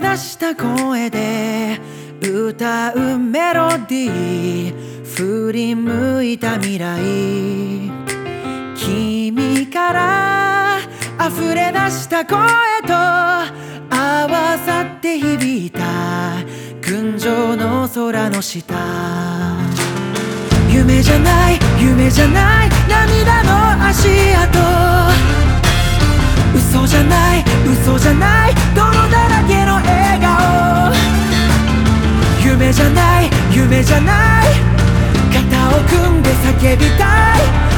出した声で歌うメロディー振り向いた未来。君から溢れ出した声と合わさって響いた群青の空の下。夢じゃない夢じゃない涙の足跡。嘘じゃない嘘じゃない泥じゃない。肩を組んで叫びたい。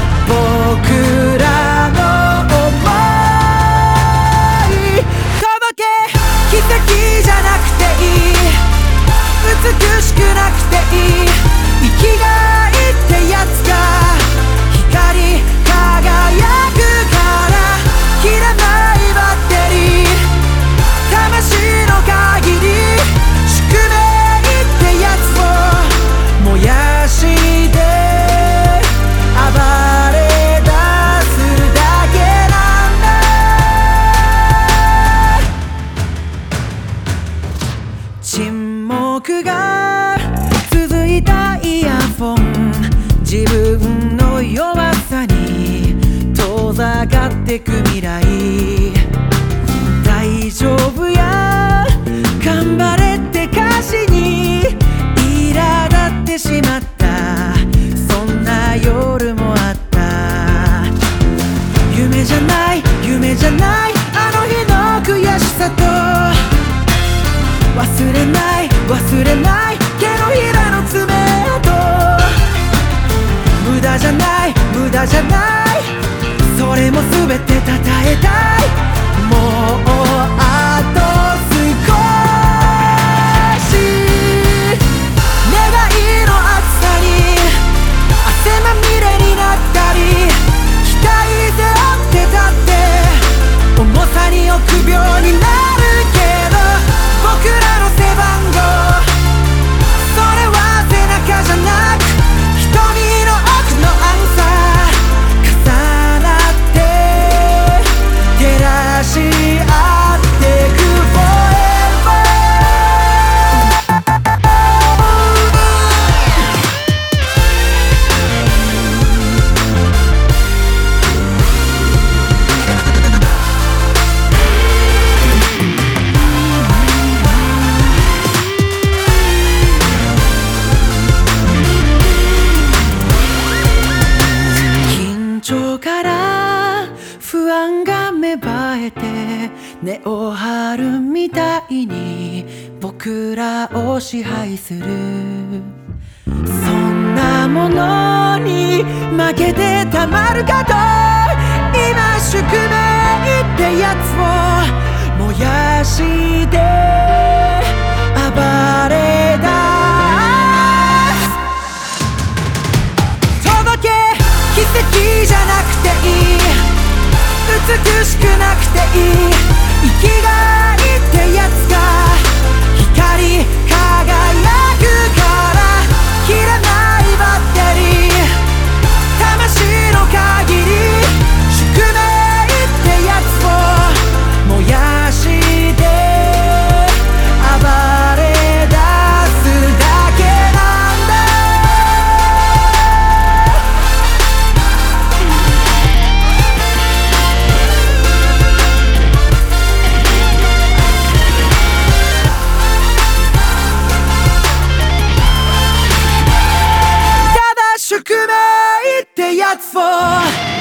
沈黙が続いたイヤフォン。自分の弱さに遠ざかってく未来。大丈夫や。頑張れって歌詞に苛立ってしまった。そんな夜もあった。夢じゃない夢じゃない。あの日の悔しさと忘れない忘れないえて根を張るみたいに僕らを支配する。そんなものに負けてたまるかと今宿命ってやつを燃やして美しくなくていい。生きがい。ただ